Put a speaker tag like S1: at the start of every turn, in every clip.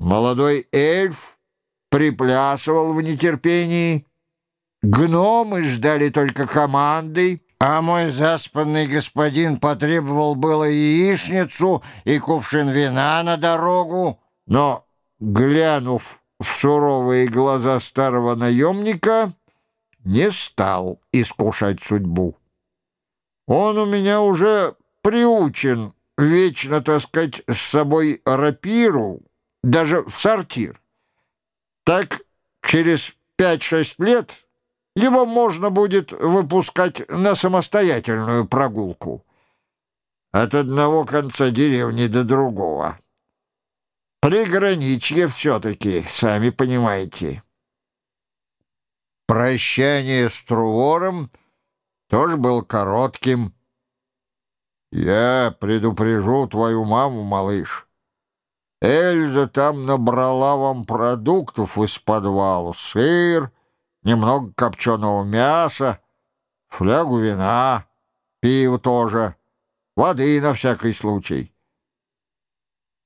S1: Молодой эльф приплясывал в нетерпении. Гномы ждали только команды, а мой заспанный господин потребовал было яичницу и кувшин вина на дорогу. Но, глянув в суровые глаза старого наемника, не стал искушать судьбу. Он у меня уже приучен вечно таскать с собой рапиру, даже в сортир. Так через пять-шесть лет его можно будет выпускать на самостоятельную прогулку. От одного конца деревни до другого. Приграничье все-таки, сами понимаете. Прощание с Трувором тоже был коротким. «Я предупрежу твою маму, малыш». Эльза там набрала вам продуктов из подвала. Сыр, немного копченого мяса, флягу вина, пиво тоже, воды на всякий случай.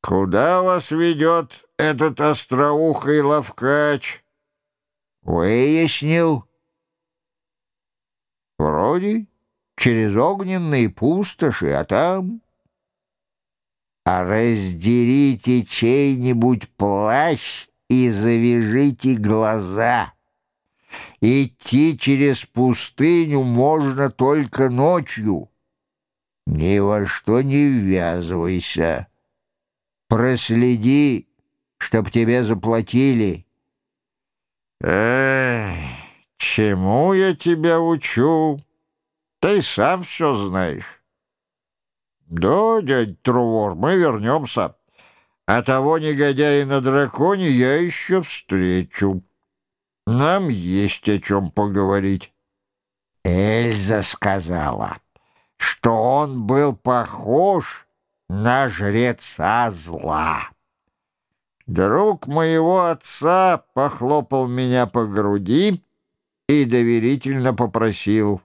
S1: Куда вас ведет этот остроухий ловкач? Выяснил. Вроде через огненные пустоши, а там а раздерите чей-нибудь плащ и завяжите глаза. Идти через пустыню можно только ночью. Ни во что не ввязывайся. Проследи, чтоб тебе заплатили. Эх, чему я тебя учу? Ты сам все знаешь. «Да, дядь Трувор, мы вернемся. А того негодяя на драконе я еще встречу. Нам есть о чем поговорить». Эльза сказала, что он был похож на жреца зла. Друг моего отца похлопал меня по груди и доверительно попросил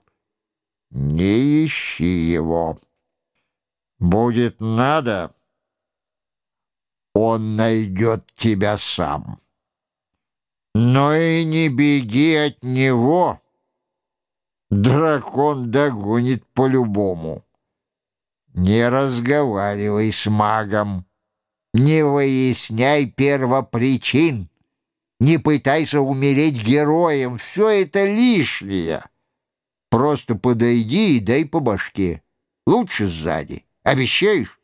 S1: «Не ищи его». Будет надо, он найдет тебя сам. Но и не беги от него. Дракон догонит по-любому. Не разговаривай с магом. Не выясняй первопричин. Не пытайся умереть героем. Все это лишнее. Просто подойди и дай по башке. Лучше сзади. Обещаешь?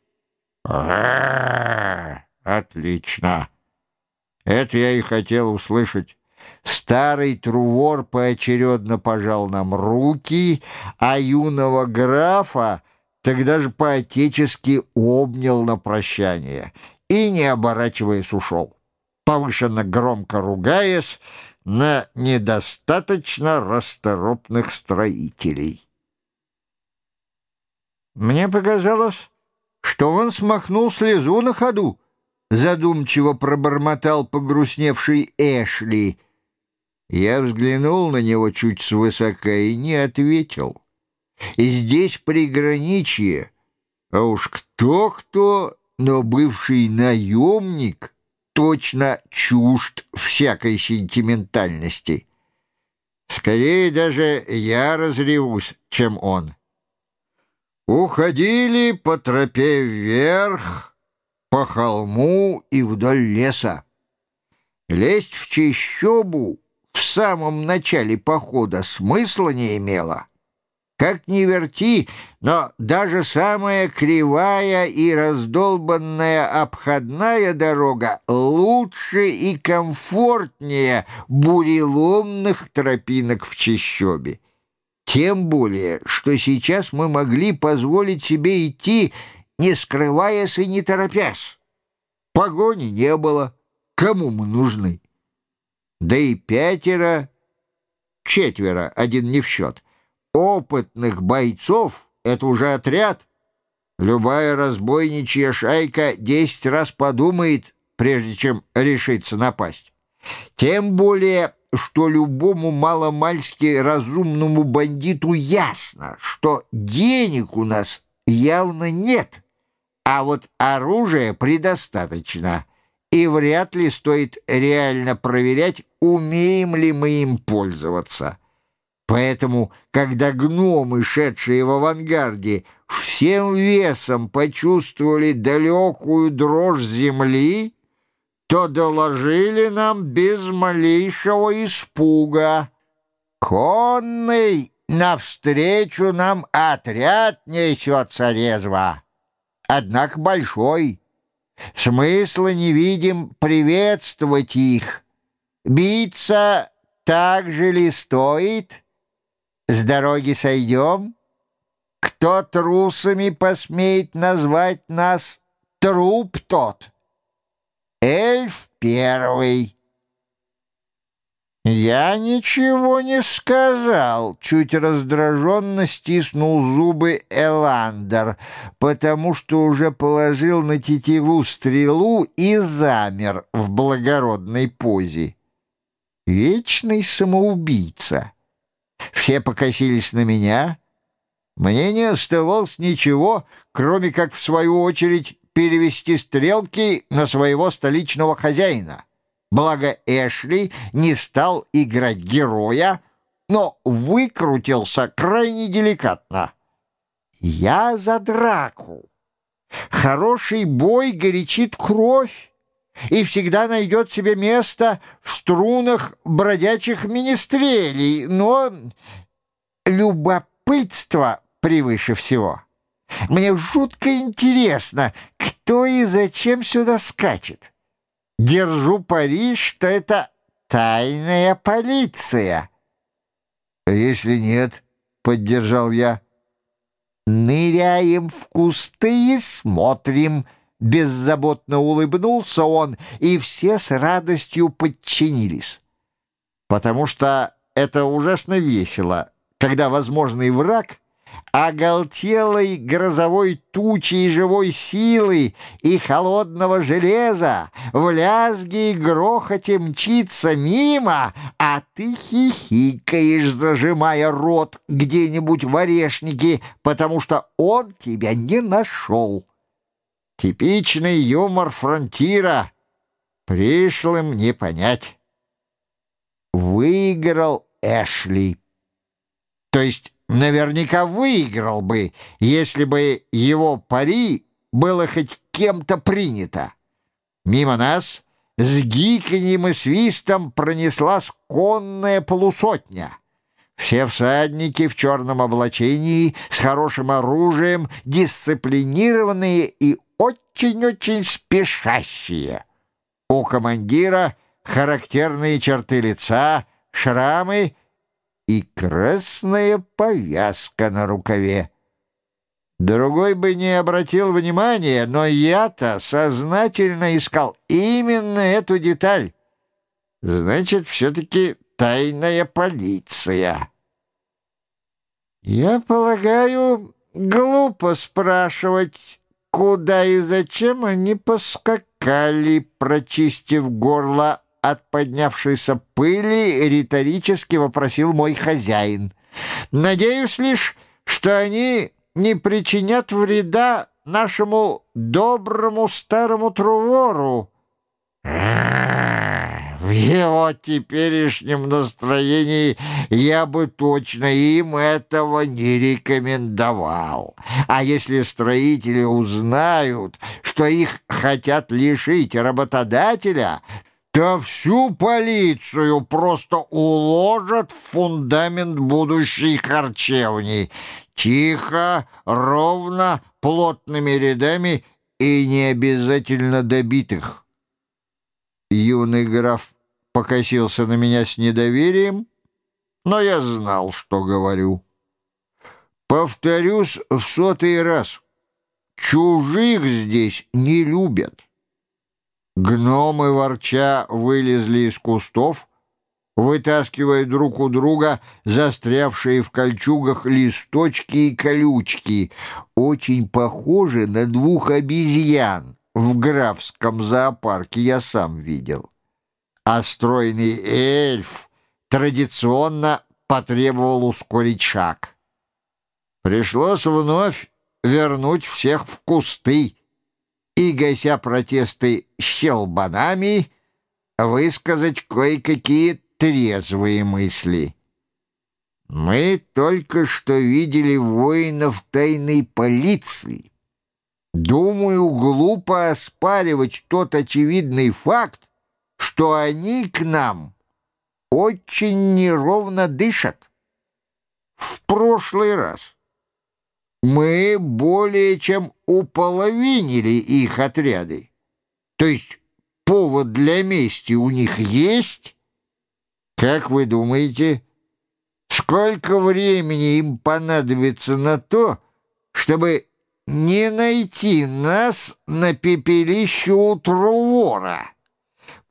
S1: А, отлично. Это я и хотел услышать. Старый Трувор поочередно пожал нам руки, а юного графа тогда же по-отечески обнял на прощание и, не оборачиваясь, ушел, повышенно громко ругаясь на недостаточно расторопных строителей. Мне показалось, что он смахнул слезу на ходу, задумчиво пробормотал погрустневший Эшли. Я взглянул на него чуть свысока и не ответил. И здесь приграничье, а уж кто-кто, но бывший наемник точно чужд всякой сентиментальности. Скорее даже я разревусь, чем он. Уходили по тропе вверх, по холму и вдоль леса. Лезть в чищобу в самом начале похода смысла не имело. Как ни верти, но даже самая кривая и раздолбанная обходная дорога лучше и комфортнее буреломных тропинок в чищобе. Тем более, что сейчас мы могли позволить себе идти, не скрываясь и не торопясь. Погони не было. Кому мы нужны? Да и пятеро, четверо, один не в счет. Опытных бойцов — это уже отряд. Любая разбойничья шайка десять раз подумает, прежде чем решиться напасть. Тем более что любому маломальски разумному бандиту ясно, что денег у нас явно нет, а вот оружия предостаточно, и вряд ли стоит реально проверять, умеем ли мы им пользоваться. Поэтому, когда гномы, шедшие в авангарде, всем весом почувствовали далекую дрожь земли, то доложили нам без малейшего испуга. Конный навстречу нам отряд несется резво, однако большой. Смысла не видим приветствовать их. Биться так же ли стоит? С дороги сойдем? Кто трусами посмеет назвать нас, труп тот. Эльф первый. «Я ничего не сказал», — чуть раздраженно стиснул зубы Эландер, потому что уже положил на тетиву стрелу и замер в благородной позе. Вечный самоубийца. Все покосились на меня. Мне не оставалось ничего, кроме как, в свою очередь, перевести стрелки на своего столичного хозяина. Благо Эшли не стал играть героя, но выкрутился крайне деликатно. «Я за драку. Хороший бой горячит кровь и всегда найдет себе место в струнах бродячих министрелей, но любопытство превыше всего. Мне жутко интересно, кто и зачем сюда скачет». Держу пари, что это тайная полиция. Если нет, поддержал я. Ныряем в кусты и смотрим. Беззаботно улыбнулся он, и все с радостью подчинились. Потому что это ужасно весело, когда возможный враг — оголтелой грозовой тучей живой силы и холодного железа в лязге и грохоте мчится мимо, а ты хихикаешь, зажимая рот где-нибудь в орешнике, потому что он тебя не нашел. Типичный юмор фронтира. Пришлым не понять. Выиграл Эшли. То есть наверняка выиграл бы, если бы его пари было хоть кем-то принято. Мимо нас с гиканьем и свистом пронеслась конная полусотня. Все всадники в черном облачении, с хорошим оружием, дисциплинированные и очень-очень спешащие. У командира характерные черты лица, шрамы — и красная повязка на рукаве. Другой бы не обратил внимания, но я-то сознательно искал именно эту деталь. Значит, все-таки тайная полиция. Я полагаю, глупо спрашивать, куда и зачем они поскакали, прочистив горло от поднявшейся пыли риторически вопросил мой хозяин. «Надеюсь лишь, что они не причинят вреда нашему доброму старому Трувору». В его теперешнем настроении я бы точно им этого не рекомендовал. А если строители узнают, что их хотят лишить работодателя, да всю полицию просто уложат в фундамент будущей харчевни. Тихо, ровно, плотными рядами и не обязательно добитых. Юный граф покосился на меня с недоверием, но я знал, что говорю. Повторюсь в сотый раз. Чужих здесь не любят. Гномы ворча вылезли из кустов, вытаскивая друг у друга застрявшие в кольчугах листочки и колючки, очень похожи на двух обезьян в графском зоопарке я сам видел. А стройный эльф традиционно потребовал ускорить шаг. Пришлось вновь вернуть всех в кусты, и, гася протесты щелбанами, высказать кое-какие трезвые мысли. Мы только что видели воинов тайной полиции. Думаю, глупо оспаривать тот очевидный факт, что они к нам очень неровно дышат. В прошлый раз мы более чем уполовинили их отряды. То есть повод для мести у них есть? Как вы думаете, сколько времени им понадобится на то, чтобы не найти нас на пепелище у Трувора,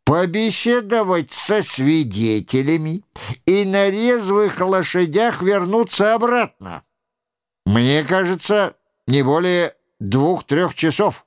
S1: побеседовать со свидетелями и на резвых лошадях вернуться обратно? Мне кажется, не более двух-трех часов.